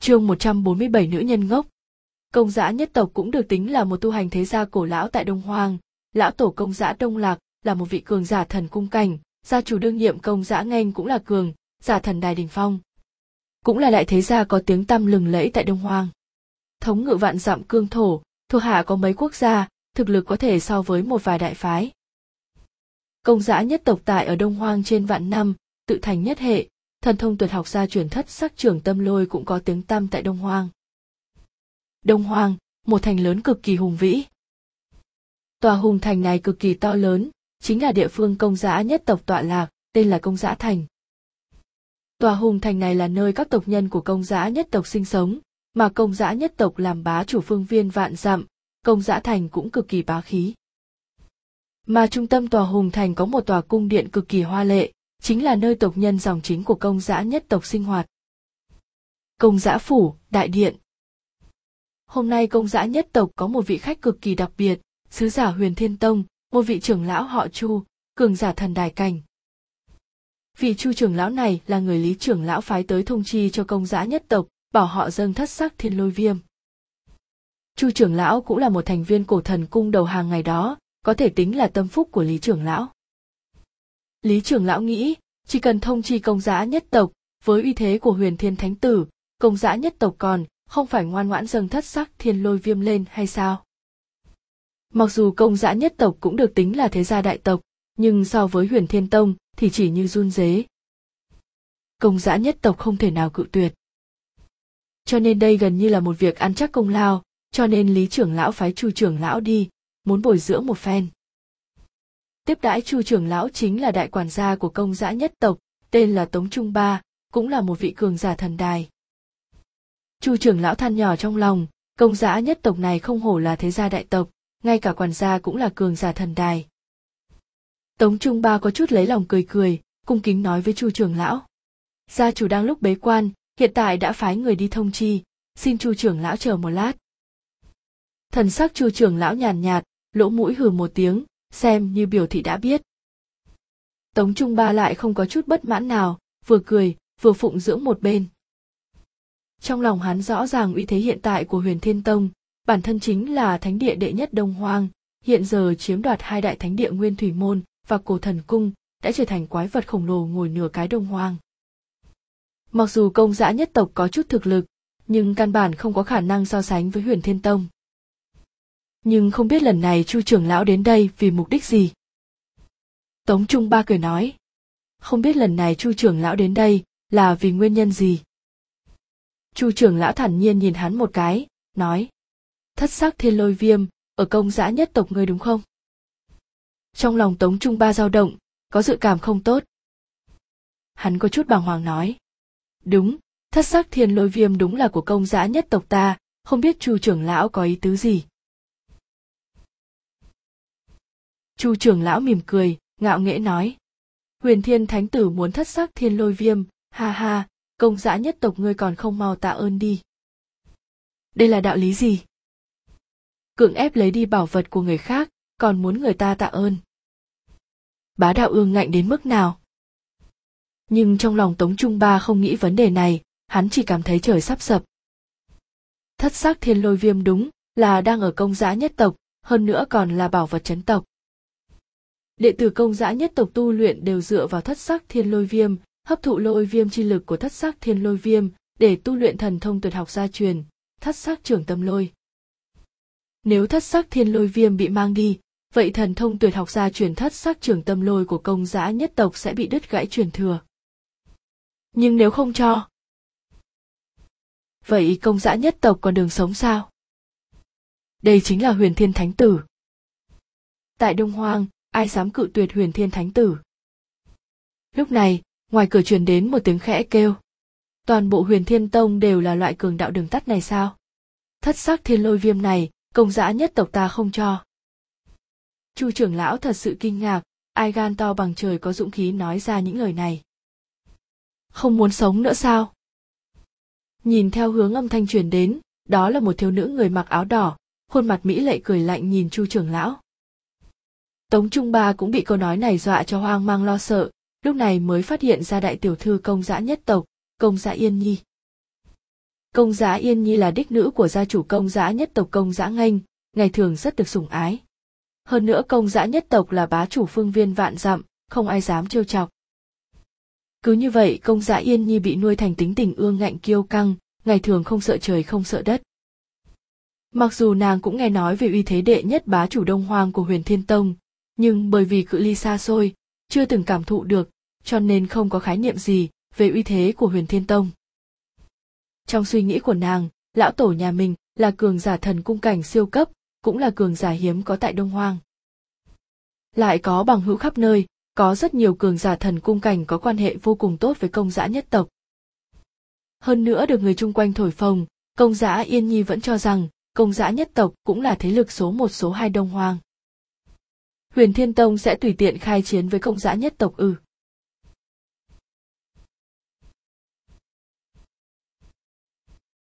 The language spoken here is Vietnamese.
Chương 147 nữ nhân ngốc. Công giã nhất tộc cũng được tính là một tu hành thế gia cổ lão tại Đông hoàng Lão tổ công giã Đông Lạc là một vị cường giả thần cung cảnh, gia chủ đương nhiệm công giã nghênh cũng là cường, giả thần đài đình phong. Cũng là đại thế gia có tiếng tăm lừng lẫy tại Đông hoàng Thống ngự vạn dặm cương thổ, thuộc hạ có mấy quốc gia, thực lực có thể so với một vài đại phái. Công giã nhất tộc tại ở Đông Hoang trên vạn năm, tự thành nhất hệ, thần thông tuyệt học gia truyền thất sắc trưởng tâm lôi cũng có tiếng tăm tại Đông Hoang. Đông Hoang, một thành lớn cực kỳ hùng vĩ. Tòa hùng thành này cực kỳ to lớn, chính là địa phương công giã nhất tộc tọa lạc, tên là công giã thành. Tòa hùng thành này là nơi các tộc nhân của công giã nhất tộc sinh sống, mà công giã nhất tộc làm bá chủ phương viên vạn dặm, công giã thành cũng cực kỳ bá khí. Mà trung tâm tòa hùng thành có một tòa cung điện cực kỳ hoa lệ, chính là nơi tộc nhân dòng chính của công giã nhất tộc sinh hoạt. Công giã phủ, đại điện. Hôm nay công giã nhất tộc có một vị khách cực kỳ đặc biệt, sứ giả huyền thiên tông, một vị trưởng lão họ chu, cường giả thần đài cảnh. Vị chu trưởng lão này là người lý trưởng lão phái tới thông chi cho công giã nhất tộc, bảo họ dâng thất sắc thiên lôi viêm. Chu trưởng lão cũng là một thành viên cổ thần cung đầu hàng ngày đó, có thể tính là tâm phúc của lý trưởng lão. Lý trưởng lão nghĩ, chỉ cần thông chi công giã nhất tộc, với uy thế của huyền thiên thánh tử, công giã nhất tộc còn, không phải ngoan ngoãn dâng thất sắc thiên lôi viêm lên hay sao? Mặc dù công giã nhất tộc cũng được tính là thế gia đại tộc, nhưng so với huyền thiên tông thì chỉ như run dế. Công giã nhất tộc không thể nào cự tuyệt. Cho nên đây gần như là một việc ăn chắc công lao, cho nên lý trưởng lão phái chu trưởng lão đi, muốn bồi dưỡng một phen tiếp đãi chu trưởng lão chính là đại quản gia của công giã nhất tộc, tên là tống trung ba, cũng là một vị cường giả thần đài. Chu trưởng lão than nhỏ trong lòng, công giã nhất tộc này không hổ là thế gia đại tộc, ngay cả quản gia cũng là cường giả thần đài. Tống trung ba có chút lấy lòng cười cười, cung kính nói với chu trưởng lão. Gia chủ đang lúc bế quan, hiện tại đã phái người đi thông chi, xin chu trưởng lão chờ một lát. Thần sắc chu trưởng lão nhàn nhạt, lỗ mũi hừ một tiếng xem như biểu thị đã biết. Tống trung ba lại không có chút bất mãn nào, vừa cười, vừa phụng dưỡng một bên. Trong lòng hắn rõ ràng uy thế hiện tại của huyền thiên tông, bản thân chính là thánh địa đệ nhất đông hoang, hiện giờ chiếm đoạt hai đại thánh địa nguyên thủy môn và cổ thần cung, đã trở thành quái vật khổng lồ ngồi nửa cái đông hoang. Mặc dù công giã nhất tộc có chút thực lực, nhưng căn bản không có khả năng so sánh với huyền thiên tông nhưng không biết lần này chu trưởng lão đến đây vì mục đích gì. Tống trung ba cười nói, không biết lần này chu trưởng lão đến đây là vì nguyên nhân gì? Chu trưởng lão thản nhiên nhìn hắn một cái, nói, thất sắc thiên lôi viêm ở công giã nhất tộc ngươi đúng không? Trong lòng tống trung ba dao động, có dự cảm không tốt. Hắn có chút bàng hoàng nói, đúng, thất sắc thiên lôi viêm đúng là của công giã nhất tộc ta, không biết chu trưởng lão có ý tứ gì? Chu trưởng lão mỉm cười, ngạo nghễ nói. Huyền thiên thánh tử muốn thất sắc thiên lôi viêm, ha ha, công dã nhất tộc ngươi còn không mau tạ ơn đi. Đây là đạo lý gì? Cưỡng ép lấy đi bảo vật của người khác, còn muốn người ta tạ ơn. Bá đạo ương ngạnh đến mức nào? Nhưng trong lòng tống trung ba không nghĩ vấn đề này, hắn chỉ cảm thấy trời sắp sập. Thất sắc thiên lôi viêm đúng, là đang ở công giã nhất tộc, hơn nữa còn là bảo vật chấn tộc đệ tử công giã nhất tộc tu luyện đều dựa vào thất sắc thiên lôi viêm, hấp thụ lôi viêm chi lực của thất sắc thiên lôi viêm, để tu luyện thần thông tuyệt học gia truyền, thất sắc trưởng tâm lôi. Nếu thất sắc thiên lôi viêm bị mang đi, vậy thần thông tuyệt học gia truyền thất sắc trưởng tâm lôi của công giã nhất tộc sẽ bị đứt gãy truyền thừa. Nhưng nếu không cho, vậy công giã nhất tộc còn đường sống sao? Đây chính là huyền thiên thánh tử. Tại đông hoang ai dám cự tuyệt huyền thiên thánh tử. Lúc này, ngoài cửa truyền đến một tiếng khẽ kêu. Toàn bộ huyền thiên tông đều là loại cường đạo đường tắt này sao? Thất sắc thiên lôi viêm này, công dã nhất tộc ta không cho. Chu trưởng lão thật sự kinh ngạc, ai gan to bằng trời có dũng khí nói ra những lời này. Không muốn sống nữa sao? Nhìn theo hướng âm thanh truyền đến, đó là một thiếu nữ người mặc áo đỏ, khuôn mặt mỹ lệ cười lạnh nhìn chu trưởng lão. Tống Trung Ba cũng bị câu nói này dọa cho hoang mang lo sợ, lúc này mới phát hiện ra đại tiểu thư công giã nhất tộc, công giã Yên Nhi. công giã Yên Nhi là đích nữ của gia chủ công giã nhất tộc công giã nghênh, ngày thường rất được sủng ái. Hơn nữa công giã nhất tộc là bá chủ phương viên vạn dặm, không ai dám trêu chọc. Cứ như vậy công giã Yên Nhi bị nuôi thành tính tình ương ngạnh kiêu căng, ngày thường không sợ trời không sợ đất. Mặc dù nàng cũng nghe nói về uy thế đệ nhất bá chủ đông hoang của huyền thiên tông, nhưng bởi vì cự ly xa xôi, chưa từng cảm thụ được, cho nên không có khái niệm gì về uy thế của huyền thiên tông. Trong suy nghĩ của nàng, lão tổ nhà mình là cường giả thần cung cảnh siêu cấp, cũng là cường giả hiếm có tại Đông Hoang. Lại có bằng hữu khắp nơi, có rất nhiều cường giả thần cung cảnh có quan hệ vô cùng tốt với công giã nhất tộc. Hơn nữa được người chung quanh thổi phồng, công giã Yên Nhi vẫn cho rằng công giã nhất tộc cũng là thế lực số một số hai Đông Hoang. Huyền Thiên Tông sẽ tùy tiện khai chiến với công giã nhất tộc ư. Ừ.